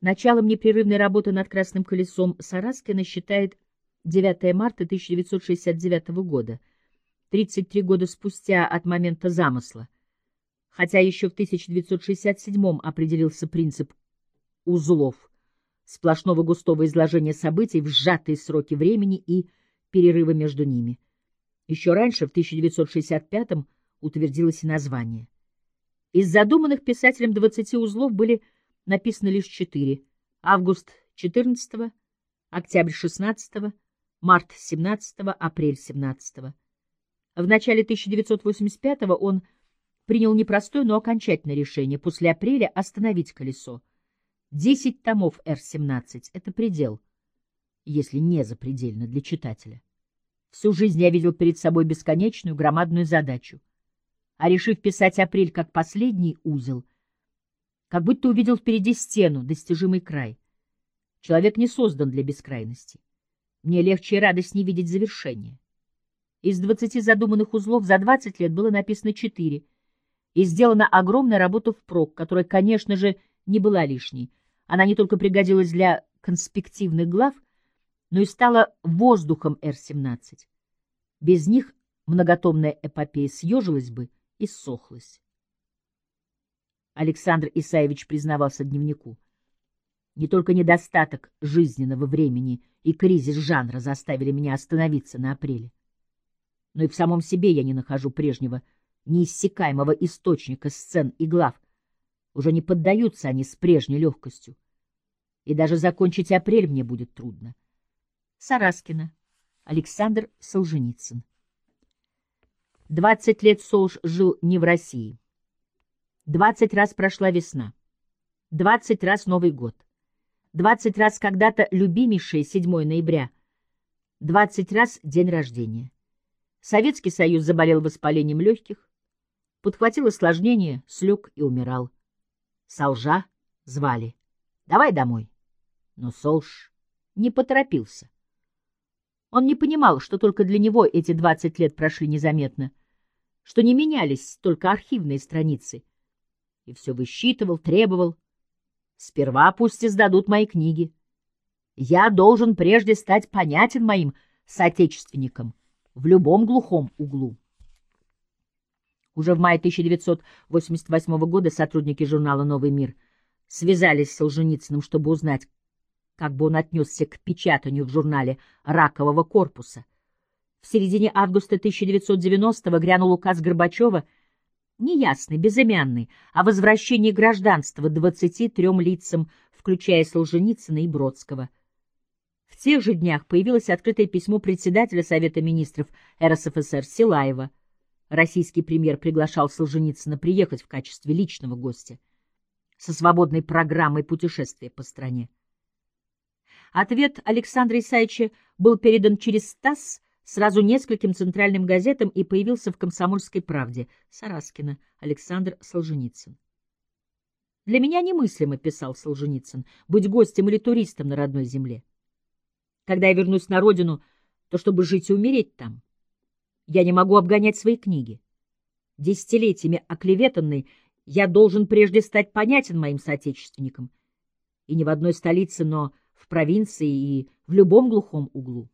Началом непрерывной работы над «Красным колесом» Сараскина считает 9 марта 1969 года, 33 года спустя от момента замысла, хотя еще в 1967 определился принцип узлов, сплошного густого изложения событий в сжатые сроки времени и перерыва между ними. Еще раньше, в 1965 утвердилось и название. Из задуманных писателем 20 узлов были написано лишь четыре. Август 14 октябрь 16 март 17 апрель 17 В начале 1985 он принял непростое, но окончательное решение после апреля остановить колесо. Десять томов Р-17 — это предел, если не запредельно для читателя. Всю жизнь я видел перед собой бесконечную громадную задачу. А решив писать апрель как последний узел — как будто увидел впереди стену, достижимый край. Человек не создан для бескрайности. Мне легче и радостнее видеть завершение. Из двадцати задуманных узлов за двадцать лет было написано четыре, и сделана огромная работа впрок, которая, конечно же, не была лишней. Она не только пригодилась для конспективных глав, но и стала воздухом Р-17. Без них многотомная эпопея съежилась бы и ссохлась. Александр Исаевич признавался дневнику. Не только недостаток жизненного времени и кризис жанра заставили меня остановиться на апреле, но и в самом себе я не нахожу прежнего неиссякаемого источника сцен и глав. Уже не поддаются они с прежней легкостью. И даже закончить апрель мне будет трудно. Сараскина. Александр Солженицын. Двадцать лет Солж жил не в России. Двадцать раз прошла весна. Двадцать раз Новый год. Двадцать раз когда-то любимейшее 7 ноября. Двадцать раз день рождения. Советский Союз заболел воспалением легких, подхватил осложнение, слег и умирал. Солжа звали. Давай домой. Но Солж не поторопился. Он не понимал, что только для него эти двадцать лет прошли незаметно, что не менялись только архивные страницы — и все высчитывал, требовал. Сперва пусть издадут мои книги. Я должен прежде стать понятен моим соотечественникам в любом глухом углу. Уже в мае 1988 года сотрудники журнала «Новый мир» связались с Солженицыным, чтобы узнать, как бы он отнесся к печатанию в журнале «Ракового корпуса». В середине августа 1990-го грянул указ Горбачева — неясный, безымянный, о возвращении гражданства 23 лицам, включая Солженицына и Бродского. В тех же днях появилось открытое письмо председателя Совета министров РСФСР Силаева. Российский премьер приглашал Солженицына приехать в качестве личного гостя со свободной программой путешествия по стране. Ответ Александра Исаевича был передан через ТАСС сразу нескольким центральным газетам и появился в «Комсомольской правде» Сараскина Александр Солженицын. «Для меня немыслимо», — писал Солженицын, — «быть гостем или туристом на родной земле. Когда я вернусь на родину, то чтобы жить и умереть там. Я не могу обгонять свои книги. Десятилетиями оклеветанный, я должен прежде стать понятен моим соотечественникам. И не в одной столице, но в провинции и в любом глухом углу.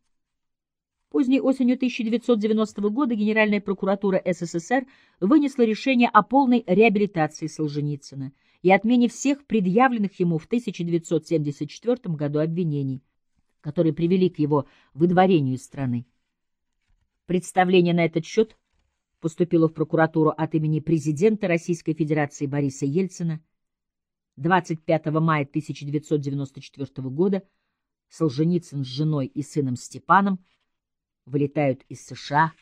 Поздней осенью 1990 года Генеральная прокуратура СССР вынесла решение о полной реабилитации Солженицына и отмене всех предъявленных ему в 1974 году обвинений, которые привели к его выдворению из страны. Представление на этот счет поступило в прокуратуру от имени президента Российской Федерации Бориса Ельцина. 25 мая 1994 года Солженицын с женой и сыном Степаном вылетают из США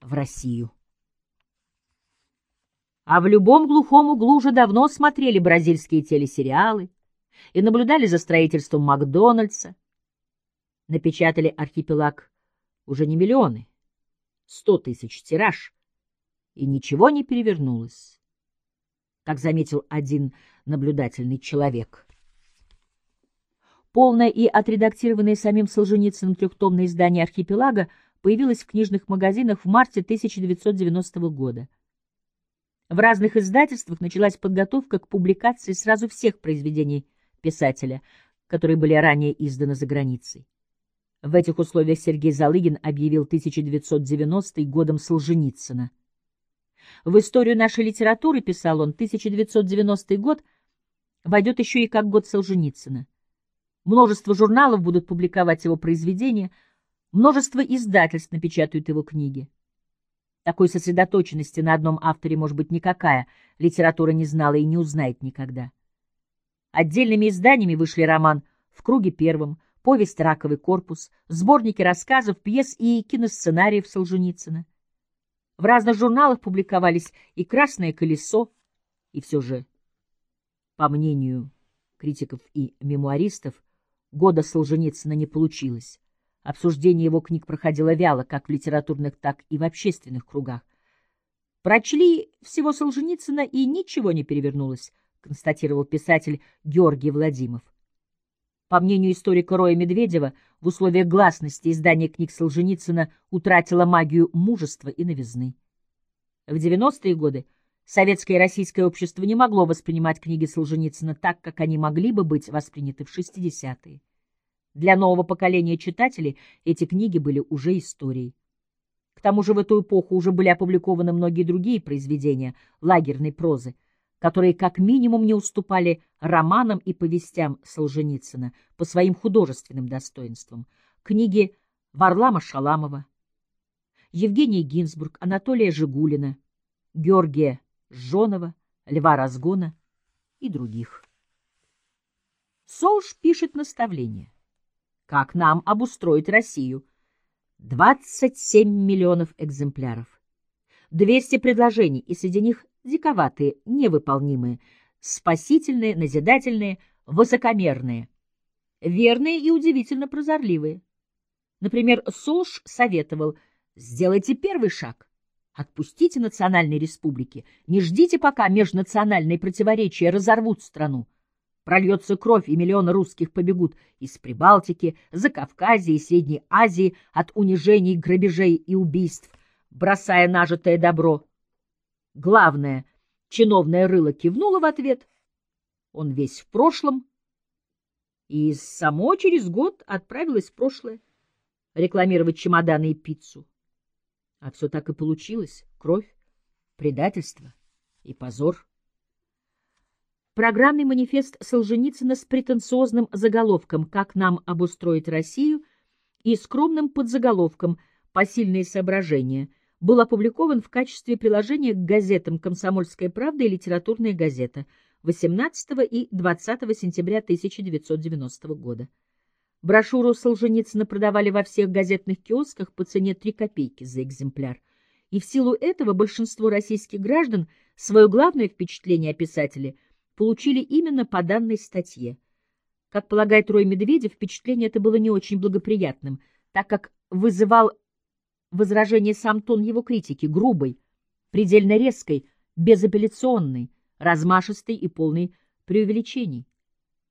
в Россию. А в любом глухом углу уже давно смотрели бразильские телесериалы и наблюдали за строительством Макдональдса. Напечатали архипелаг уже не миллионы, сто тысяч тираж, и ничего не перевернулось, как заметил один наблюдательный человек. Полное и отредактированное самим Солженицыным трехтомное издание «Архипелага» появилась в книжных магазинах в марте 1990 года. В разных издательствах началась подготовка к публикации сразу всех произведений писателя, которые были ранее изданы за границей. В этих условиях Сергей Залыгин объявил 1990 годом Солженицына. В историю нашей литературы, писал он, 1990 год войдет еще и как год Солженицына. Множество журналов будут публиковать его произведения, множество издательств напечатают его книги. Такой сосредоточенности на одном авторе, может быть, никакая литература не знала и не узнает никогда. Отдельными изданиями вышли роман «В круге первом», повесть «Раковый корпус», сборники рассказов, пьес и киносценариев Солженицына. В разных журналах публиковались и «Красное колесо», и все же, по мнению критиков и мемуаристов, года Солженицына не получилось. Обсуждение его книг проходило вяло, как в литературных, так и в общественных кругах. Прочли всего Солженицына, и ничего не перевернулось, констатировал писатель Георгий Владимиров. По мнению историка Роя Медведева, в условиях гласности издание книг Солженицына утратило магию мужества и новизны. В 90-е годы советское и российское общество не могло воспринимать книги Солженицына так, как они могли бы быть восприняты в 60-е. Для нового поколения читателей эти книги были уже историей. К тому же в эту эпоху уже были опубликованы многие другие произведения лагерной прозы, которые как минимум не уступали романам и повестям Солженицына по своим художественным достоинствам. Книги Варлама Шаламова, Евгения Гинзбург, Анатолия Жигулина, Георгия Жонова, Льва Разгона и других. Солж пишет наставление. Как нам обустроить Россию? 27 миллионов экземпляров. 200 предложений, и среди них диковатые, невыполнимые, спасительные, назидательные, высокомерные, верные и удивительно прозорливые. Например, Солш советовал «Сделайте первый шаг». Отпустите национальные республики, не ждите, пока межнациональные противоречия разорвут страну. Прольется кровь, и миллионы русских побегут из Прибалтики, Закавказья и Средней Азии от унижений, грабежей и убийств, бросая нажитое добро. Главное, чиновное рыло кивнуло в ответ. Он весь в прошлом. И само через год отправилось в прошлое рекламировать чемоданы и пиццу. А все так и получилось. Кровь, предательство и позор. Программный манифест Солженицына с претенциозным заголовком «Как нам обустроить Россию» и скромным подзаголовком «Посильные соображения» — был опубликован в качестве приложения к газетам «Комсомольская правда» и «Литературная газета» 18 и 20 сентября 1990 года. Брошюру Солженицына продавали во всех газетных киосках по цене 3 копейки за экземпляр, и в силу этого большинство российских граждан свое главное впечатление о писателе получили именно по данной статье. Как полагает Рой Медведев, впечатление это было не очень благоприятным, так как вызывал возражение сам тон его критики, грубой, предельно резкой, безапелляционной, размашистой и полной преувеличений.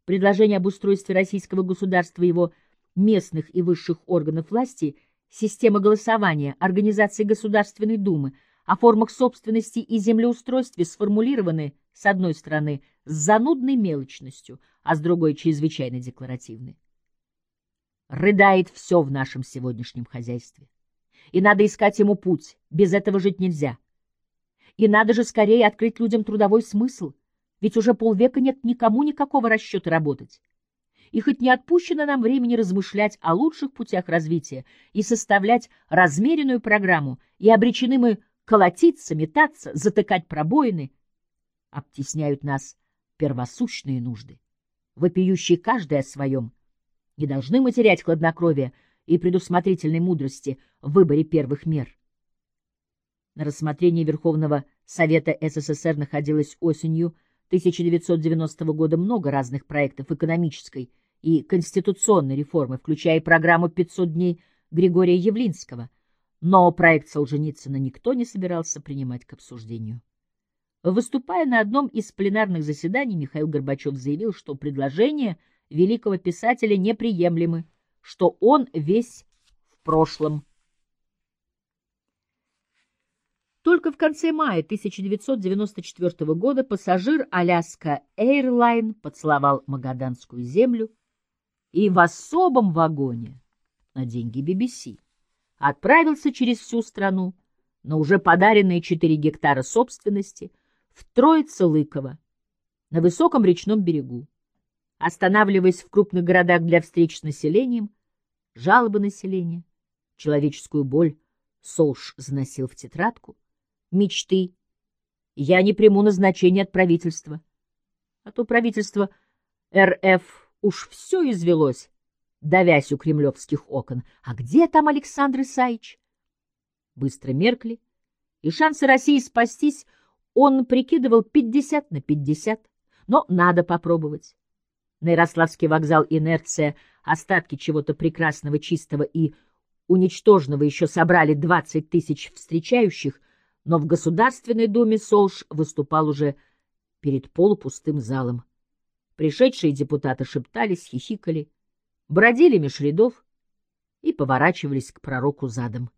Предложение об устройстве российского государства его местных и высших органов власти, система голосования, организации Государственной Думы, о формах собственности и землеустройстве сформулированы, с одной стороны, с занудной мелочностью, а с другой — чрезвычайно декларативны. Рыдает все в нашем сегодняшнем хозяйстве и надо искать ему путь, без этого жить нельзя. И надо же скорее открыть людям трудовой смысл, ведь уже полвека нет никому никакого расчета работать. И хоть не отпущено нам времени размышлять о лучших путях развития и составлять размеренную программу, и обречены мы колотиться, метаться, затыкать пробоины, обтесняют нас первосущные нужды, вопиющие каждый о своем. Не должны мы терять хладнокровие, и предусмотрительной мудрости в выборе первых мер. На рассмотрении Верховного Совета СССР находилось осенью 1990 года много разных проектов экономической и конституционной реформы, включая программу «500 дней» Григория Явлинского, но проект Солженицына никто не собирался принимать к обсуждению. Выступая на одном из пленарных заседаний, Михаил Горбачев заявил, что предложения великого писателя неприемлемы, что он весь в прошлом. Только в конце мая 1994 года пассажир Аляска Эйрлайн поцеловал магаданскую землю и в особом вагоне на деньги BBC отправился через всю страну на уже подаренные 4 гектара собственности в Троице-Лыково на высоком речном берегу, останавливаясь в крупных городах для встреч с населением, жалобы населения, человеческую боль Солш заносил в тетрадку, мечты. Я не приму назначение от правительства. А то правительство РФ уж все извелось, давясь у кремлевских окон. А где там Александр Исаевич? Быстро меркли, и шансы России спастись он прикидывал пятьдесят на пятьдесят. Но надо попробовать. На Ярославский вокзал инерция, остатки чего-то прекрасного, чистого и уничтоженного еще собрали двадцать тысяч встречающих, но в Государственной Думе Солш выступал уже перед полупустым залом. Пришедшие депутаты шептались, хихикали, бродили меж рядов и поворачивались к пророку задом.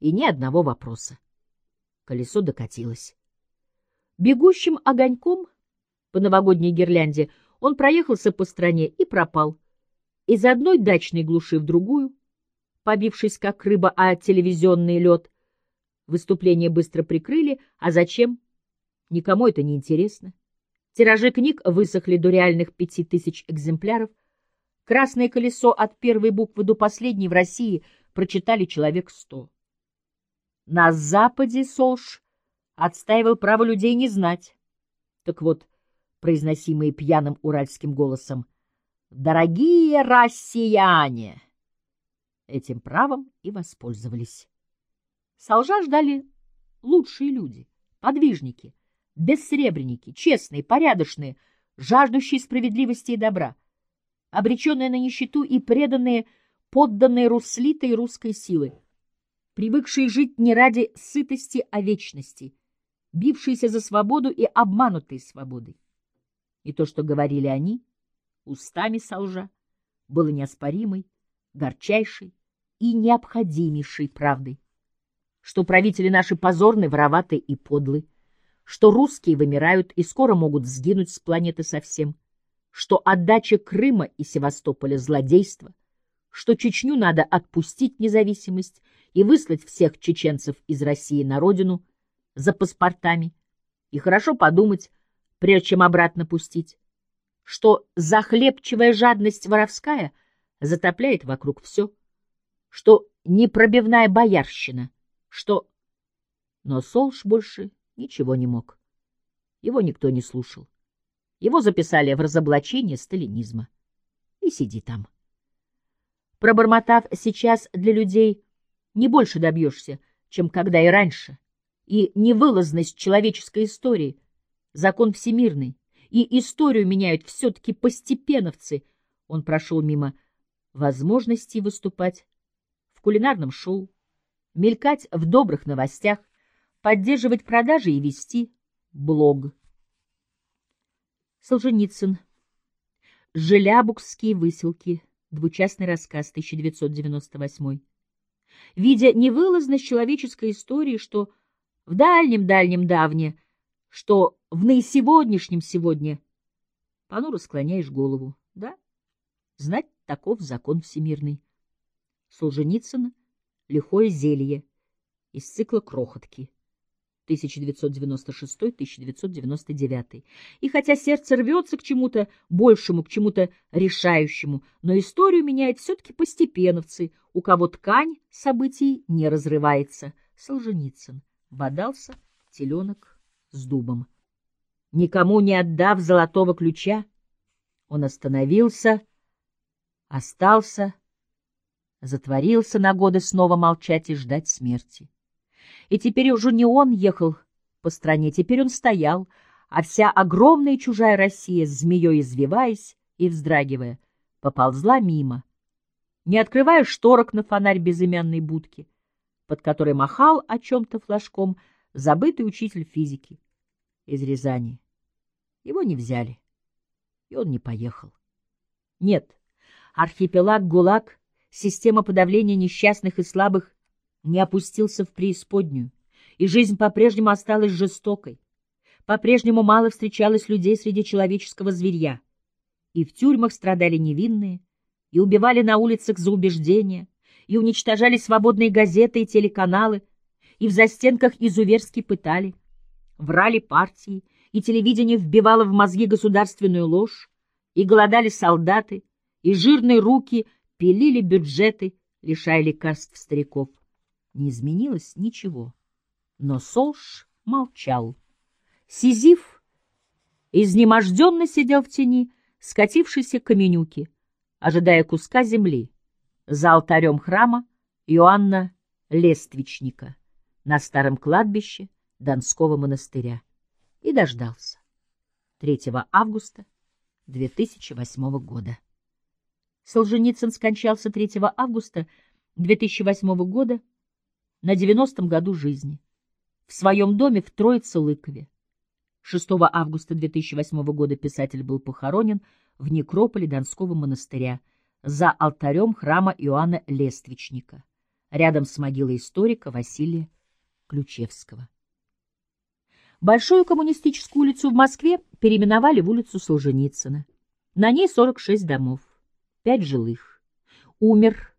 И ни одного вопроса. Колесо докатилось. Бегущим огоньком по новогодней гирлянде он проехался по стране и пропал. Из одной дачной глуши в другую, побившись как рыба о телевизионный лед. Выступление быстро прикрыли, а зачем? Никому это не интересно. Тиражи книг высохли до реальных пяти тысяч экземпляров. «Красное колесо» от первой буквы до последней в России прочитали человек сто. На Западе Солш отстаивал право людей не знать. Так вот, произносимые пьяным уральским голосом, «Дорогие россияне!» Этим правом и воспользовались. Солжа ждали лучшие люди, подвижники, бессребреники, честные, порядочные, жаждущие справедливости и добра, обреченные на нищету и преданные, подданные руслитой русской силы, привыкшие жить не ради сытости, а вечности, бившиеся за свободу и обманутые свободой. И то, что говорили они, устами солжа, было неоспоримой, горчайшей и необходимейшей правдой, что правители наши позорны, вороваты и подлы, что русские вымирают и скоро могут сгинуть с планеты совсем, что отдача Крыма и Севастополя — злодейство, что Чечню надо отпустить независимость и выслать всех чеченцев из России на родину за паспортами и хорошо подумать, прежде чем обратно пустить, что захлебчивая жадность воровская затопляет вокруг все, что непробивная боярщина, что... Но Солш больше ничего не мог. Его никто не слушал. Его записали в разоблачение сталинизма. И сиди там. Пробормотав сейчас для людей не больше добьешься, чем когда и раньше. И невылазность человеческой истории, закон всемирный, и историю меняют все-таки постепеновцы. Он прошел мимо возможности выступать в кулинарном шоу, мелькать в добрых новостях, поддерживать продажи и вести блог. Солженицын. Желябукские выселки. Двучастный рассказ, 1998 видя невылазность человеческой истории, что в дальнем-дальнем давне, что в наисегодняшнем сегодня, понуро склоняешь голову. Да, знать таков закон всемирный. Солженицын «Лихое зелье» из цикла «Крохотки». 1996-1999. И хотя сердце рвется к чему-то большему, к чему-то решающему, но историю меняет все-таки постепеновцы, у кого ткань событий не разрывается. Солженицын. Бодался теленок с дубом. Никому не отдав золотого ключа, он остановился, остался, затворился на годы снова молчать и ждать смерти. И теперь уже не он ехал по стране, теперь он стоял, а вся огромная чужая Россия, змеей извиваясь и вздрагивая, поползла мимо, не открывая шторок на фонарь безымянной будки, под которой махал о чем-то флажком забытый учитель физики из Рязани. Его не взяли, и он не поехал. Нет, архипелаг ГУЛАГ, система подавления несчастных и слабых не опустился в преисподнюю, и жизнь по-прежнему осталась жестокой. По-прежнему мало встречалось людей среди человеческого зверья. И в тюрьмах страдали невинные, и убивали на улицах за убеждения, и уничтожали свободные газеты и телеканалы, и в застенках изуверски пытали, врали партии, и телевидение вбивало в мозги государственную ложь, и голодали солдаты, и жирные руки пилили бюджеты, лишая лекарств стариков. Не изменилось ничего. Но Солш молчал. Сизиф изнеможденно сидел в тени, скатившийся к каменюке, ожидая куска земли, за алтарем храма Иоанна Лествичника на старом кладбище Донского монастыря и дождался. 3 августа 2008 года. Солженицын скончался 3 августа 2008 года на 90-м году жизни в своем доме в Троице-Лыкове. 6 августа 2008 года писатель был похоронен в некрополе Донского монастыря за алтарем храма Иоанна Лествичника, рядом с могилой историка Василия Ключевского. Большую коммунистическую улицу в Москве переименовали в улицу Солженицына. На ней 46 домов, 5 жилых. Умер,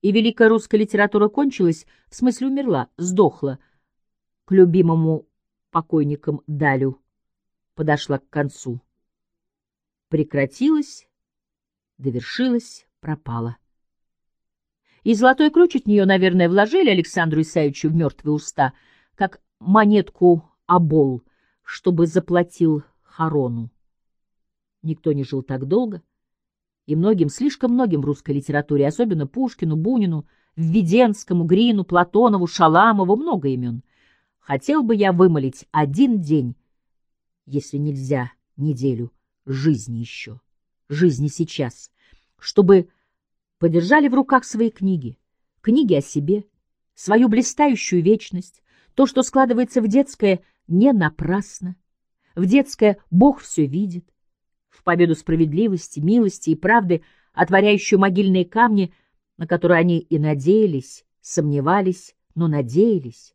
и великая русская литература кончилась, в смысле умерла, сдохла. К любимому покойникам Далю подошла к концу. Прекратилась, довершилась, пропала. И золотой ключ от нее, наверное, вложили Александру Исаевичу в мертвые уста, как монетку обол, чтобы заплатил Харону. Никто не жил так долго, и многим, слишком многим в русской литературе, особенно Пушкину, Бунину, Введенскому, Грину, Платонову, Шаламову, много имен. Хотел бы я вымолить один день, если нельзя неделю, жизни еще, жизни сейчас, чтобы подержали в руках свои книги, книги о себе, свою блистающую вечность, то, что складывается в детское не напрасно. В детское Бог все видит. В победу справедливости, милости и правды, отворяющую могильные камни, на которые они и надеялись, сомневались, но надеялись.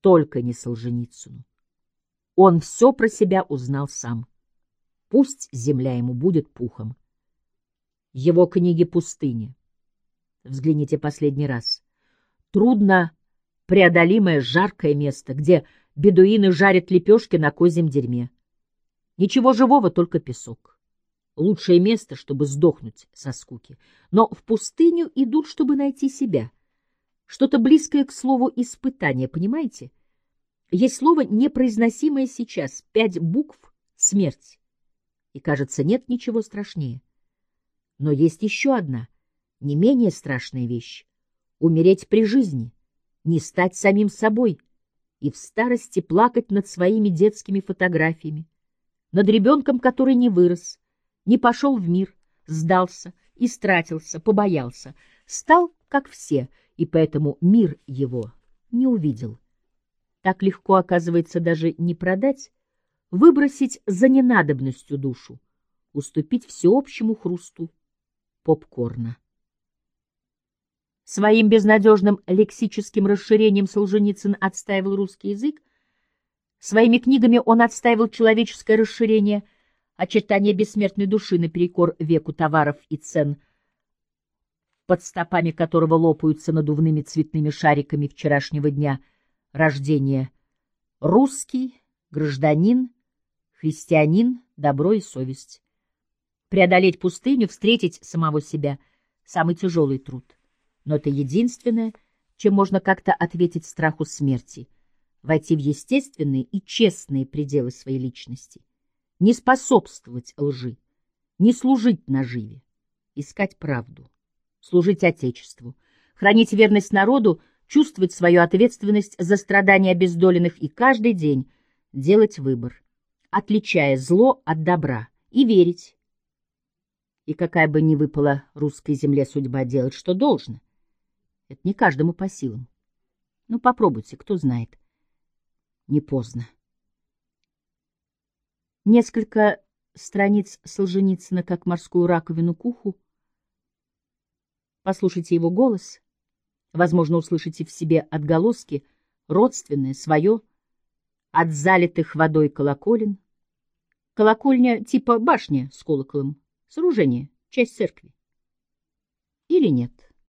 Только не Солженицыну. Он все про себя узнал сам. Пусть земля ему будет пухом. Его книги «Пустыни». Взгляните последний раз. Трудно преодолимое жаркое место, где бедуины жарят лепешки на козьем дерьме. Ничего живого, только песок. Лучшее место, чтобы сдохнуть со скуки. Но в пустыню идут, чтобы найти себя. Что-то близкое к слову «испытание», понимаете? Есть слово, непроизносимое сейчас, пять букв — смерть. И, кажется, нет ничего страшнее. Но есть еще одна, не менее страшная вещь — умереть при жизни, не стать самим собой и в старости плакать над своими детскими фотографиями, над ребенком, который не вырос, не пошел в мир, сдался, истратился, побоялся, стал, как все, и поэтому мир его не увидел. Так легко, оказывается, даже не продать, выбросить за ненадобностью душу, уступить всеобщему хрусту попкорна. Своим безнадежным лексическим расширением Солженицын отстаивал русский язык, своими книгами он отстаивал человеческое расширение, очертания бессмертной души наперекор веку товаров и цен, под стопами которого лопаются надувными цветными шариками вчерашнего дня рождения русский, гражданин, христианин, добро и совесть. Преодолеть пустыню, встретить самого себя — самый тяжелый труд. Но это единственное, чем можно как-то ответить страху смерти, войти в естественные и честные пределы своей личности, не способствовать лжи, не служить наживе, искать правду, служить Отечеству, хранить верность народу, чувствовать свою ответственность за страдания обездоленных и каждый день делать выбор, отличая зло от добра, и верить, и какая бы ни выпала русской земле судьба делать, что должно. Это не каждому по силам. Ну, попробуйте, кто знает. Не поздно. Несколько страниц Солженицына, как морскую раковину к уху. Послушайте его голос. Возможно, услышите в себе отголоски родственное, свое, от залитых водой колоколен. Колокольня типа башня с колоколом, сооружение, часть церкви. Или нет?